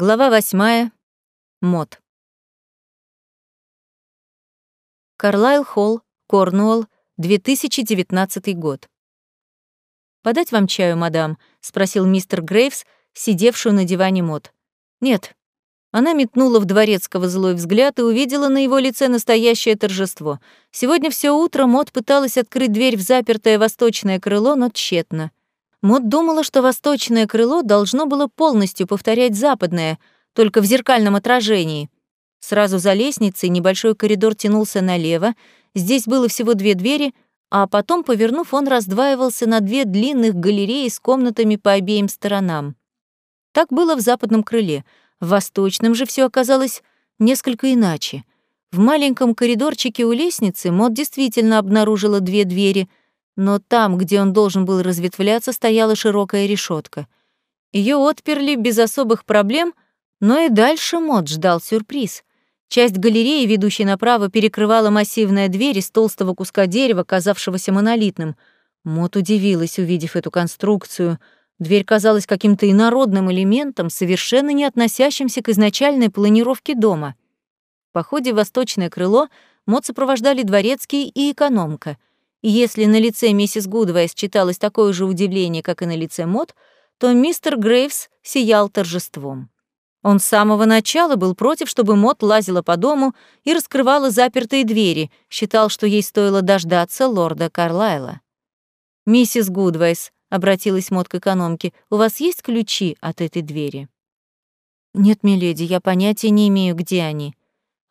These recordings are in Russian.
Глава восьмая. Мод. Карлайл Холл, Корнуолл, 2019 год. «Подать вам чаю, мадам?» — спросил мистер Грейвс, сидевшую на диване Мод. «Нет». Она метнула в дворецкого злой взгляд и увидела на его лице настоящее торжество. Сегодня все утро Мод пыталась открыть дверь в запертое восточное крыло, но тщетно. Мод думала, что восточное крыло должно было полностью повторять западное, только в зеркальном отражении. Сразу за лестницей небольшой коридор тянулся налево, здесь было всего две двери, а потом, повернув, он раздваивался на две длинных галереи с комнатами по обеим сторонам. Так было в западном крыле. В восточном же все оказалось несколько иначе. В маленьком коридорчике у лестницы Мод действительно обнаружила две двери — но там, где он должен был разветвляться, стояла широкая решетка. Ее отперли без особых проблем, но и дальше Мод ждал сюрприз. Часть галереи, ведущей направо, перекрывала массивная дверь из толстого куска дерева, казавшегося монолитным. Мод удивилась, увидев эту конструкцию. Дверь казалась каким-то инородным элементом, совершенно не относящимся к изначальной планировке дома. В походе в восточное крыло Мод сопровождали дворецкий и экономка — если на лице миссис Гудвайс читалось такое же удивление, как и на лице Мод, то мистер Грейвс сиял торжеством. Он с самого начала был против, чтобы Мод лазила по дому и раскрывала запертые двери, считал, что ей стоило дождаться лорда Карлайла. «Миссис Гудвайс», — обратилась Мод к экономке, — «у вас есть ключи от этой двери?» «Нет, миледи, я понятия не имею, где они.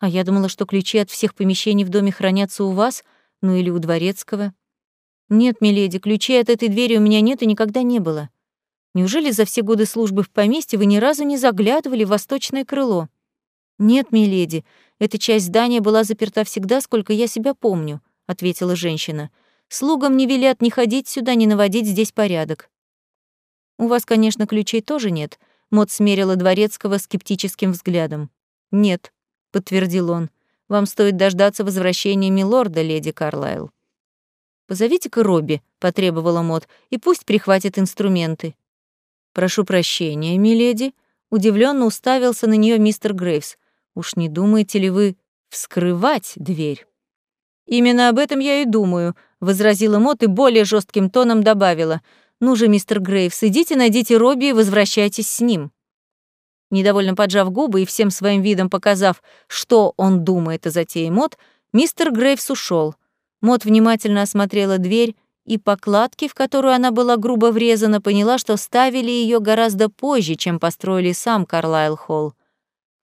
А я думала, что ключи от всех помещений в доме хранятся у вас», — ну или у дворецкого. Нет, миледи, ключей от этой двери у меня нет и никогда не было. Неужели за все годы службы в поместье вы ни разу не заглядывали в восточное крыло? Нет, миледи, эта часть здания была заперта всегда, сколько я себя помню, ответила женщина. Слугам не велят ни ходить сюда, ни наводить здесь порядок. У вас, конечно, ключей тоже нет, Мот смерила дворецкого скептическим взглядом. Нет, подтвердил он. Вам стоит дождаться возвращения милорда, леди Карлайл. Позовите-ка Робби, потребовала Мот, и пусть прихватит инструменты. Прошу прощения, миледи, удивленно уставился на нее мистер Грейвс. Уж не думаете ли вы вскрывать дверь? Именно об этом я и думаю, возразила Мот и более жестким тоном добавила: "Ну же, мистер Грейвс, идите найдите Робби и возвращайтесь с ним". Недовольно поджав губы и всем своим видом показав, что он думает о затее Мот, мистер Грейвс ушел. Мот внимательно осмотрела дверь и покладки, в которую она была грубо врезана, поняла, что ставили ее гораздо позже, чем построили сам Карлайл Холл. К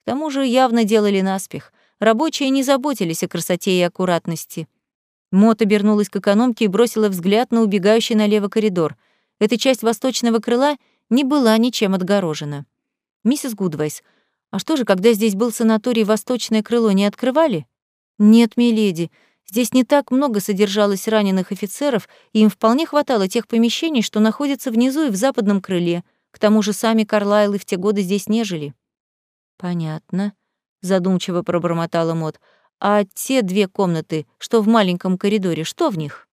тому же явно делали наспех. Рабочие не заботились о красоте и аккуратности. Мот обернулась к экономке и бросила взгляд на убегающий налево коридор. Эта часть восточного крыла не была ничем отгорожена. «Миссис Гудвайс, а что же, когда здесь был санаторий «Восточное крыло», не открывали?» «Нет, миледи, здесь не так много содержалось раненых офицеров, и им вполне хватало тех помещений, что находятся внизу и в западном крыле. К тому же сами Карлайлы в те годы здесь не жили». «Понятно», — задумчиво пробормотала Мот. «А те две комнаты, что в маленьком коридоре, что в них?»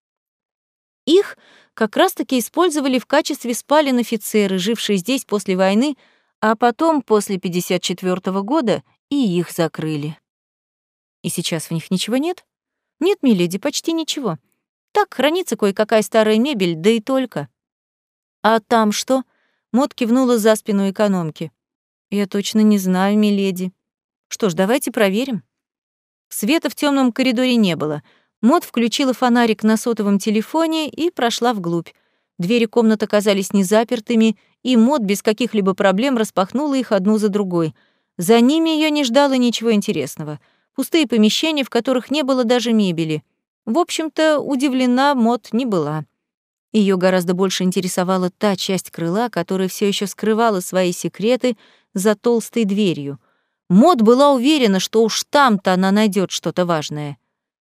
Их как раз-таки использовали в качестве спален офицеры, жившие здесь после войны, а потом, после 54 -го года, и их закрыли. И сейчас в них ничего нет? Нет, миледи, почти ничего. Так, хранится кое-какая старая мебель, да и только. А там что? Мот кивнула за спину экономки. Я точно не знаю, миледи. Что ж, давайте проверим. Света в темном коридоре не было. Мот включила фонарик на сотовом телефоне и прошла вглубь. Двери комнат оказались незапертыми, и Мод без каких-либо проблем распахнула их одну за другой. За ними ее не ждало ничего интересного. Пустые помещения, в которых не было даже мебели. В общем-то, удивлена Мод не была. Ее гораздо больше интересовала та часть крыла, которая все еще скрывала свои секреты за толстой дверью. Мод была уверена, что уж там-то она найдет что-то важное.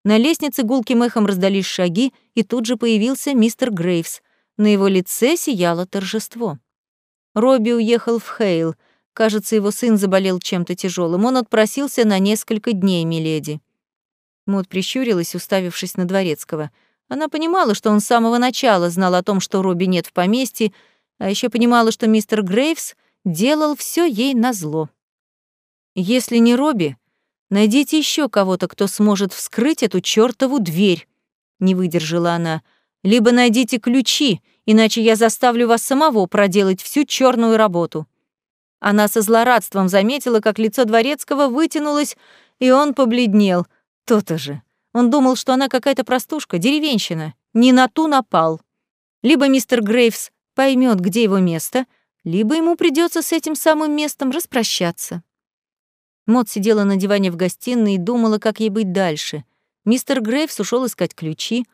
На лестнице гулким эхом раздались шаги, и тут же появился мистер Грейвс — на его лице сияло торжество. Робби уехал в Хейл. Кажется, его сын заболел чем-то тяжелым. Он отпросился на несколько дней, миледи. Мод прищурилась, уставившись на Дворецкого. Она понимала, что он с самого начала знал о том, что Робби нет в поместье, а еще понимала, что мистер Грейвс делал все ей назло. Если не Робби, найдите еще кого-то, кто сможет вскрыть эту чертову дверь, не выдержала она. Либо найдите ключи, иначе я заставлю вас самого проделать всю черную работу. Она со злорадством заметила, как лицо дворецкого вытянулось, и он побледнел. То-то же. Он думал, что она какая-то простушка, деревенщина. Не на ту напал. Либо мистер Грейвс поймет, где его место, либо ему придется с этим самым местом распрощаться. Мот сидела на диване в гостиной и думала, как ей быть дальше. Мистер Грейвс ушел искать ключи,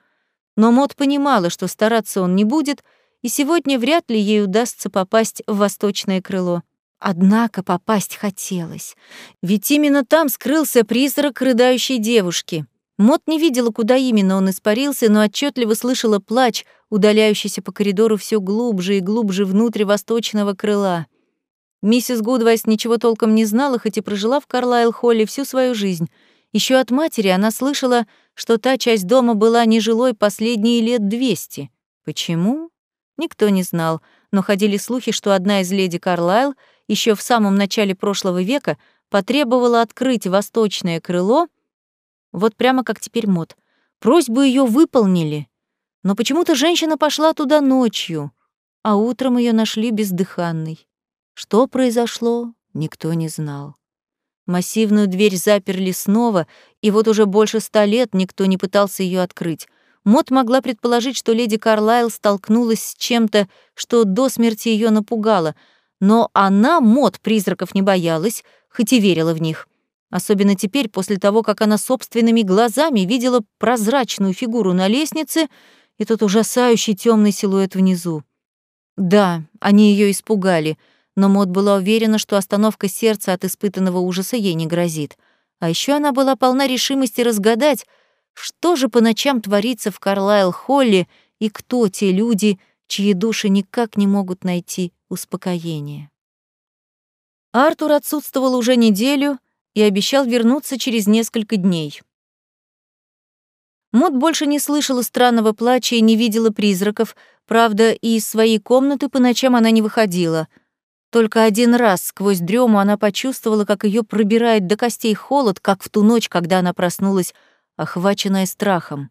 но Мот понимала, что стараться он не будет, и сегодня вряд ли ей удастся попасть в восточное крыло. Однако попасть хотелось, ведь именно там скрылся призрак рыдающей девушки. Мот не видела, куда именно он испарился, но отчетливо слышала плач, удаляющийся по коридору все глубже и глубже внутрь восточного крыла. Миссис Гудвайс ничего толком не знала, хоть и прожила в Карлайл-холле всю свою жизнь. Еще от матери она слышала, что та часть дома была нежилой последние лет двести. Почему? Никто не знал, но ходили слухи, что одна из леди Карлайл еще в самом начале прошлого века потребовала открыть восточное крыло, вот прямо как теперь мод. Просьбу ее выполнили, но почему-то женщина пошла туда ночью, а утром ее нашли бездыханной. Что произошло, никто не знал. Массивную дверь заперли снова, и вот уже больше ста лет никто не пытался ее открыть. Мот могла предположить, что леди Карлайл столкнулась с чем-то, что до смерти ее напугало, но она, Мот, призраков не боялась, хоть и верила в них. Особенно теперь, после того, как она собственными глазами видела прозрачную фигуру на лестнице и тот ужасающий темный силуэт внизу. Да, они ее испугали, но Мот была уверена, что остановка сердца от испытанного ужаса ей не грозит. А еще она была полна решимости разгадать, что же по ночам творится в Карлайл-Холле и кто те люди, чьи души никак не могут найти успокоения. Артур отсутствовал уже неделю, и обещал вернуться через несколько дней. Мод больше не слышала странного плача и не видела призраков, правда, и из своей комнаты по ночам она не выходила. Только один раз сквозь дрему она почувствовала, как ее пробирает до костей холод, как в ту ночь, когда она проснулась, охваченная страхом.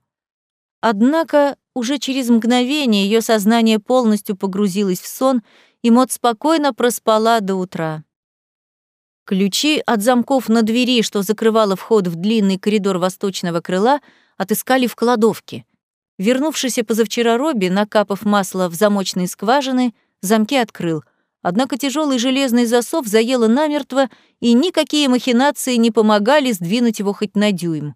Однако уже через мгновение ее сознание полностью погрузилось в сон, и Мод спокойно проспала до утра. Ключи от замков на двери, что закрывало вход в длинный коридор восточного крыла, отыскали в кладовке. Вернувшийся позавчера Робби, накапав масло в замочные скважины, замки открыл. Однако тяжелый железный засов заело намертво, и никакие махинации не помогали сдвинуть его хоть на дюйм.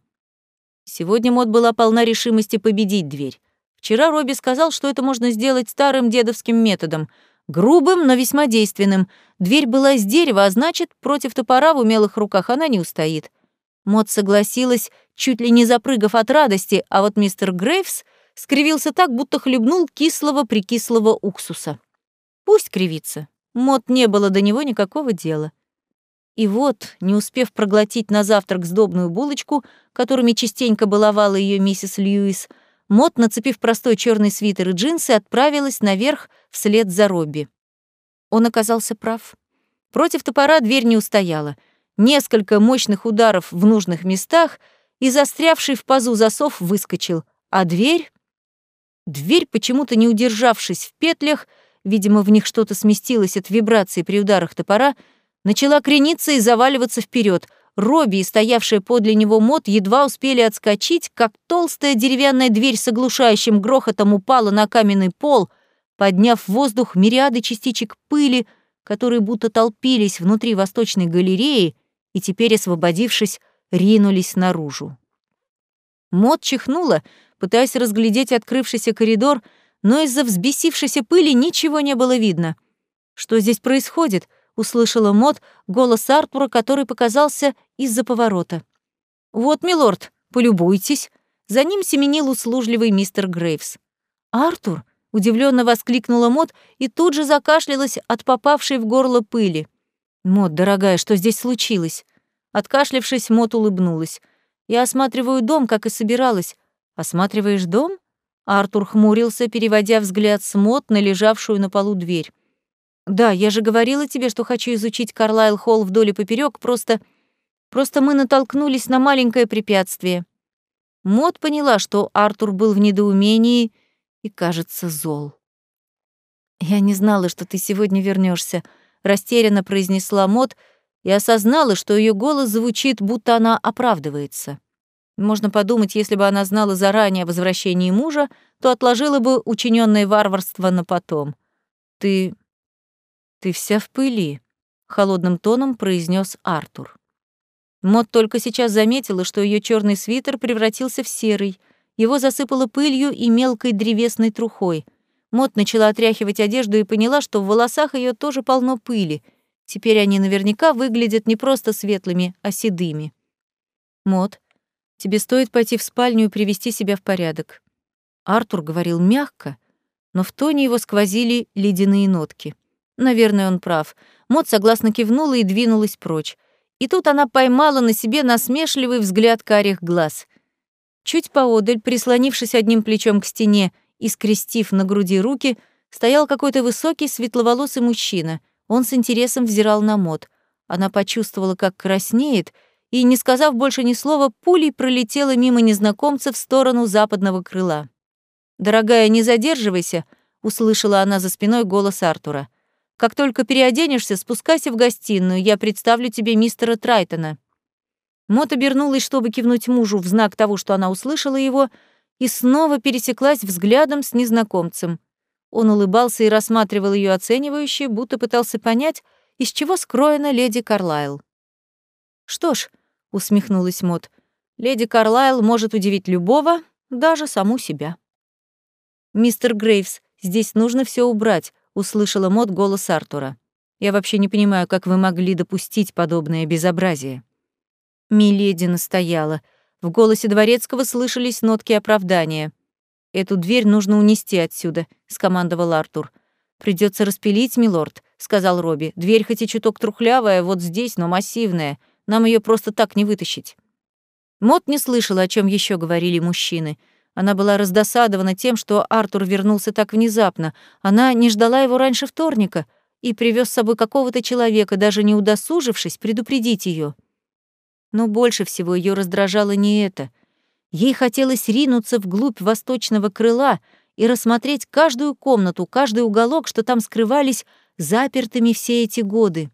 Сегодня Мод была полна решимости победить дверь. Вчера Робби сказал, что это можно сделать старым дедовским методом — Грубым, но весьма действенным. Дверь была из дерева, а значит, против топора в умелых руках она не устоит. Мот согласилась, чуть ли не запрыгав от радости, а вот мистер Грейвс скривился так, будто хлебнул кислого-прикислого уксуса. Пусть кривится. Мот не было до него никакого дела. И вот, не успев проглотить на завтрак сдобную булочку, которыми частенько баловала ее миссис Льюис, Мот, нацепив простой черный свитер и джинсы, отправилась наверх вслед за Робби. Он оказался прав. Против топора дверь не устояла. Несколько мощных ударов в нужных местах, и застрявший в пазу засов выскочил. А дверь... Дверь, почему-то не удержавшись в петлях, видимо, в них что-то сместилось от вибрации при ударах топора, начала крениться и заваливаться вперед — Робби и стоявшая подле него Мот едва успели отскочить, как толстая деревянная дверь с оглушающим грохотом упала на каменный пол, подняв в воздух мириады частичек пыли, которые будто толпились внутри восточной галереи и теперь, освободившись, ринулись наружу. Мот чихнула, пытаясь разглядеть открывшийся коридор, но из-за взбесившейся пыли ничего не было видно. Что здесь происходит — услышала Мот голос Артура, который показался из-за поворота. «Вот, милорд, полюбуйтесь». За ним семенил услужливый мистер Грейвс. «Артур!» — удивленно воскликнула Мот и тут же закашлялась от попавшей в горло пыли. «Мот, дорогая, что здесь случилось?» Откашлявшись, Мот улыбнулась. «Я осматриваю дом, как и собиралась». «Осматриваешь дом?» Артур хмурился, переводя взгляд с Мот на лежавшую на полу дверь. Да, я же говорила тебе, что хочу изучить Карлайл Холл вдоль и поперёк, просто... Просто мы натолкнулись на маленькое препятствие. Мод поняла, что Артур был в недоумении и, кажется, зол. «Я не знала, что ты сегодня вернешься, растерянно произнесла Мод и осознала, что ее голос звучит, будто она оправдывается. Можно подумать, если бы она знала заранее о возвращении мужа, то отложила бы учиненное варварство на потом. «Ты... ты вся в пыли», — холодным тоном произнес Артур. Мод только сейчас заметила, что ее черный свитер превратился в серый. Его засыпало пылью и мелкой древесной трухой. Мод начала отряхивать одежду и поняла, что в волосах ее тоже полно пыли. Теперь они наверняка выглядят не просто светлыми, а седыми. Мод, тебе стоит пойти в спальню и привести себя в порядок. Артур говорил мягко, но в тоне его сквозили ледяные нотки. Наверное, он прав. Мод согласно кивнула и двинулась прочь. И тут она поймала на себе насмешливый взгляд карих глаз. Чуть поодаль, прислонившись одним плечом к стене и скрестив на груди руки, стоял какой-то высокий светловолосый мужчина. Он с интересом взирал на мод. Она почувствовала, как краснеет, и, не сказав больше ни слова, пулей пролетела мимо незнакомца в сторону западного крыла. «Дорогая, не задерживайся», — услышала она за спиной голос Артура. Как только переоденешься, спускайся в гостиную, я представлю тебе мистера Трайтона». Мот обернулась, чтобы кивнуть мужу в знак того, что она услышала его, и снова пересеклась взглядом с незнакомцем. Он улыбался и рассматривал ее оценивающе, будто пытался понять, из чего скроена леди Карлайл. «Что ж», — усмехнулась Мот, — «леди Карлайл может удивить любого, даже саму себя». «Мистер Грейвс, здесь нужно все убрать услышала Мод голос Артура. «Я вообще не понимаю, как вы могли допустить подобное безобразие». Миледи настояла. В голосе Дворецкого слышались нотки оправдания. «Эту дверь нужно унести отсюда», — скомандовал Артур. Придется распилить, милорд», — сказал Робби. «Дверь хоть и чуток трухлявая, вот здесь, но массивная. Нам ее просто так не вытащить». Мот не слышала, о чем еще говорили мужчины — она была раздосадована тем, что Артур вернулся так внезапно. Она не ждала его раньше вторника и привез с собой какого-то человека, даже не удосужившись предупредить ее. Но больше всего ее раздражало не это. Ей хотелось ринуться вглубь восточного крыла и рассмотреть каждую комнату, каждый уголок, что там скрывались запертыми все эти годы.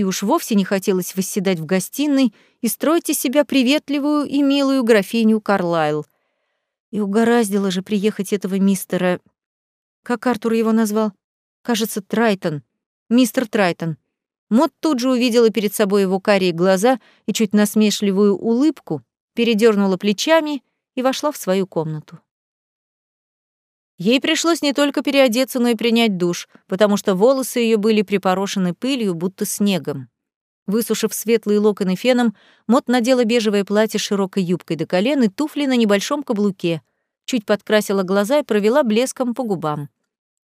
И уж вовсе не хотелось восседать в гостиной и строить из себя приветливую и милую графиню Карлайл — и угораздило же приехать этого мистера... Как Артур его назвал? Кажется, Трайтон. Мистер Трайтон. Мот тут же увидела перед собой его карие глаза и чуть насмешливую улыбку, передернула плечами и вошла в свою комнату. Ей пришлось не только переодеться, но и принять душ, потому что волосы ее были припорошены пылью, будто снегом. Высушив светлые локоны феном, Мот надела бежевое платье с широкой юбкой до колен и туфли на небольшом каблуке. Чуть подкрасила глаза и провела блеском по губам.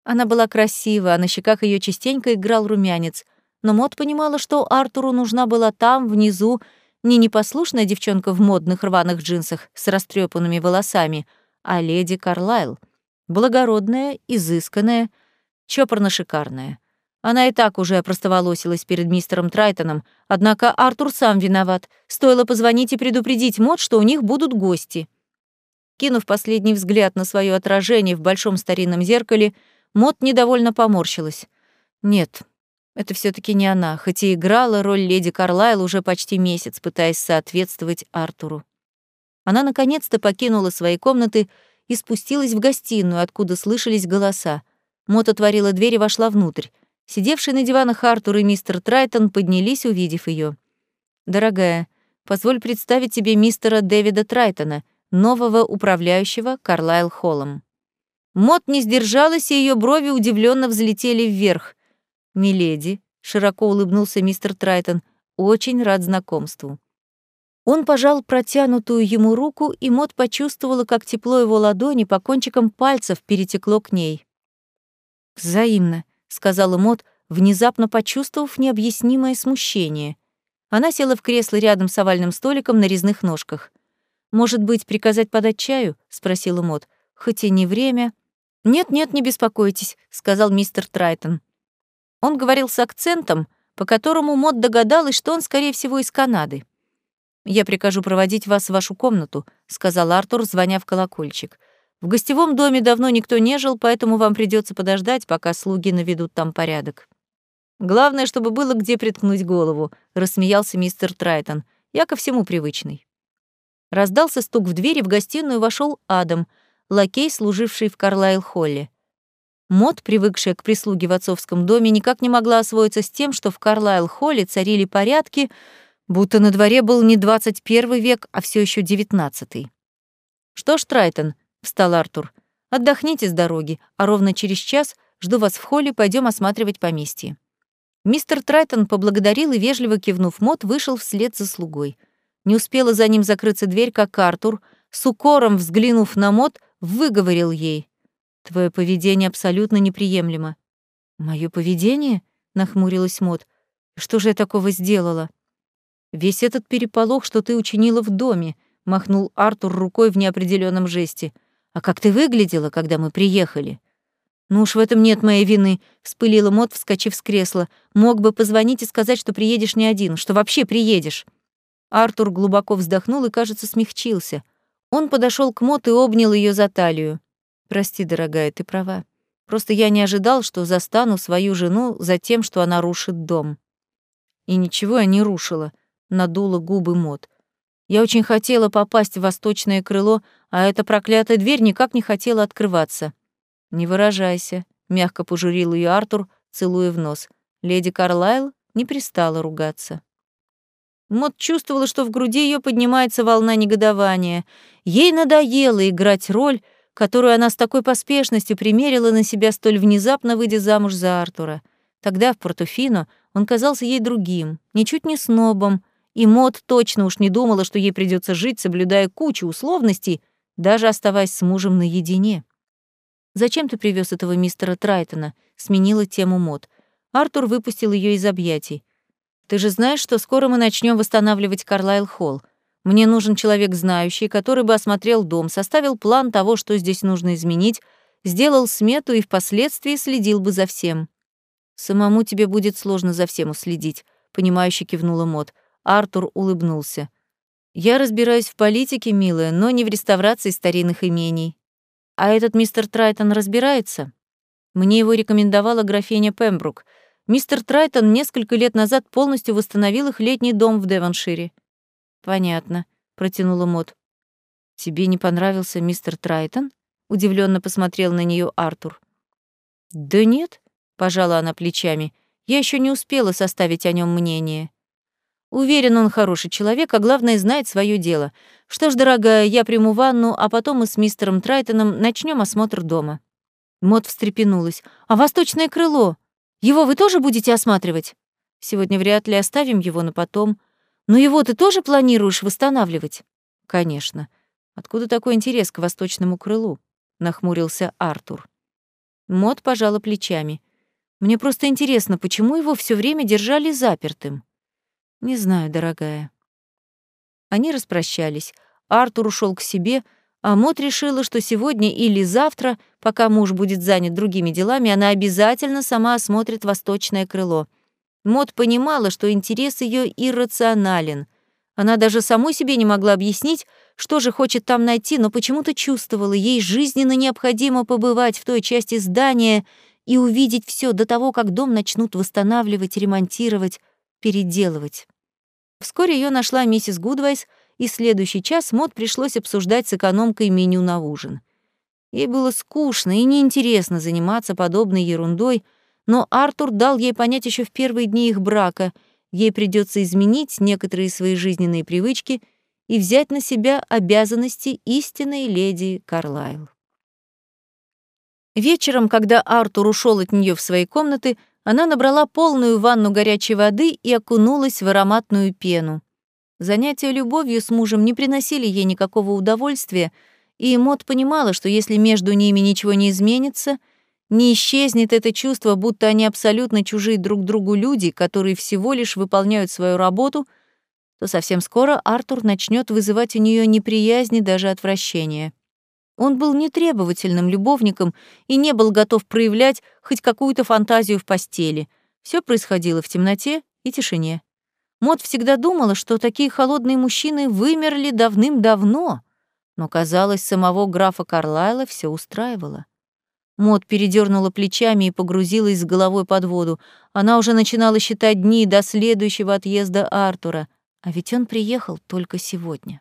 Она была красива, а на щеках ее частенько играл румянец. Но Мот понимала, что Артуру нужна была там, внизу, не непослушная девчонка в модных рваных джинсах с растрепанными волосами, а леди Карлайл. Благородная, изысканная, чопорно-шикарная. Она и так уже опростоволосилась перед мистером Трайтоном, однако Артур сам виноват. Стоило позвонить и предупредить Мод, что у них будут гости. Кинув последний взгляд на свое отражение в большом старинном зеркале, Мод недовольно поморщилась. Нет, это все таки не она, хоть и играла роль леди Карлайл уже почти месяц, пытаясь соответствовать Артуру. Она наконец-то покинула свои комнаты и спустилась в гостиную, откуда слышались голоса. Мот отворила дверь и вошла внутрь. Сидевшие на диванах Артур и мистер Трайтон поднялись, увидев ее. «Дорогая, позволь представить тебе мистера Дэвида Трайтона, нового управляющего Карлайл Холлом». Мот не сдержалась, и ее брови удивленно взлетели вверх. «Миледи», — широко улыбнулся мистер Трайтон, — «очень рад знакомству». Он пожал протянутую ему руку, и Мот почувствовала, как тепло его ладони по кончикам пальцев перетекло к ней. «Взаимно», — сказала Мот, внезапно почувствовав необъяснимое смущение. Она села в кресло рядом с овальным столиком на резных ножках. «Может быть, приказать подать чаю?» — спросила Мот. «Хоть и не время». «Нет-нет, не беспокойтесь», — сказал мистер Трайтон. Он говорил с акцентом, по которому Мод догадалась, что он, скорее всего, из Канады. «Я прикажу проводить вас в вашу комнату», — сказал Артур, звоня в колокольчик. «В гостевом доме давно никто не жил, поэтому вам придется подождать, пока слуги наведут там порядок». «Главное, чтобы было где приткнуть голову», — рассмеялся мистер Трайтон. «Я ко всему привычный». Раздался стук в дверь, и в гостиную вошел Адам, лакей, служивший в Карлайл-холле. Мод, привыкшая к прислуге в отцовском доме, никак не могла освоиться с тем, что в Карлайл-холле царили порядки, будто на дворе был не 21 век, а все еще 19. «Что ж, Трайтон», — встал Артур, — «отдохните с дороги, а ровно через час жду вас в холле, пойдем осматривать поместье». Мистер Трайтон поблагодарил и, вежливо кивнув Мод, вышел вслед за слугой. Не успела за ним закрыться дверь, как Артур, с укором взглянув на Мод, выговорил ей. Твое поведение абсолютно неприемлемо. Мое поведение? нахмурилась Мод. Что же я такого сделала? Весь этот переполох, что ты учинила в доме, махнул Артур рукой в неопределенном жесте. А как ты выглядела, когда мы приехали? Ну уж в этом нет моей вины, вспылила Мод, вскочив с кресла. Мог бы позвонить и сказать, что приедешь не один, что вообще приедешь. Артур глубоко вздохнул и, кажется, смягчился. Он подошел к Мот и обнял ее за талию. Прости, дорогая, ты права. Просто я не ожидал, что застану свою жену за тем, что она рушит дом. И ничего я не рушила, надула губы Мот. Я очень хотела попасть в восточное крыло, а эта проклятая дверь никак не хотела открываться. Не выражайся, мягко пожурил ее Артур, целуя в нос. Леди Карлайл не пристала ругаться. Мот чувствовала, что в груди ее поднимается волна негодования. Ей надоело играть роль, которую она с такой поспешностью примерила на себя столь внезапно, выйдя замуж за Артура. Тогда в Портофино он казался ей другим, ничуть не снобом, и Мод точно уж не думала, что ей придется жить, соблюдая кучу условностей, даже оставаясь с мужем наедине. «Зачем ты привез этого мистера Трайтона?» — сменила тему Мод. Артур выпустил ее из объятий. «Ты же знаешь, что скоро мы начнем восстанавливать Карлайл-Холл. Мне нужен человек знающий, который бы осмотрел дом, составил план того, что здесь нужно изменить, сделал смету и впоследствии следил бы за всем. Самому тебе будет сложно за всем уследить, понимающе кивнула Мот. Артур улыбнулся. Я разбираюсь в политике, милая, но не в реставрации старинных имений. А этот мистер Трайтон разбирается? Мне его рекомендовала графиня Пембрук. Мистер Трайтон несколько лет назад полностью восстановил их летний дом в Девоншире. Понятно, протянула Мот. Тебе не понравился мистер Трайтон? удивленно посмотрел на нее Артур. Да нет, пожала она плечами. Я еще не успела составить о нем мнение. Уверен, он хороший человек, а главное, знает свое дело. Что ж, дорогая, я приму ванну, а потом мы с мистером Трайтоном начнем осмотр дома. Мот встрепенулась. А восточное крыло? Его вы тоже будете осматривать? Сегодня вряд ли оставим его на потом. Но его ты тоже планируешь восстанавливать? Конечно. Откуда такой интерес к восточному крылу? нахмурился Артур. Мод пожала плечами. Мне просто интересно, почему его все время держали запертым? Не знаю, дорогая. Они распрощались. Артур ушел к себе, а Мот решила, что сегодня или завтра, пока муж будет занят другими делами, она обязательно сама осмотрит восточное крыло. Мод понимала, что интерес ее иррационален. Она даже самой себе не могла объяснить, что же хочет там найти, но почему-то чувствовала, ей жизненно необходимо побывать в той части здания и увидеть все до того, как дом начнут восстанавливать, ремонтировать, переделывать. Вскоре ее нашла миссис Гудвайс, и следующий час Мод пришлось обсуждать с экономкой меню на ужин. Ей было скучно и неинтересно заниматься подобной ерундой, но Артур дал ей понять еще в первые дни их брака, ей придется изменить некоторые свои жизненные привычки и взять на себя обязанности истинной леди Карлайл. Вечером, когда Артур ушел от нее в свои комнаты, она набрала полную ванну горячей воды и окунулась в ароматную пену. Занятия любовью с мужем не приносили ей никакого удовольствия, и Мот понимала, что если между ними ничего не изменится — не исчезнет это чувство, будто они абсолютно чужие друг другу люди, которые всего лишь выполняют свою работу, то совсем скоро Артур начнет вызывать у нее неприязнь и даже отвращение. Он был нетребовательным любовником и не был готов проявлять хоть какую-то фантазию в постели. Все происходило в темноте и тишине. Мод всегда думала, что такие холодные мужчины вымерли давным-давно, но, казалось, самого графа Карлайла все устраивало. Мод передернула плечами и погрузилась с головой под воду. Она уже начинала считать дни до следующего отъезда Артура, а ведь он приехал только сегодня.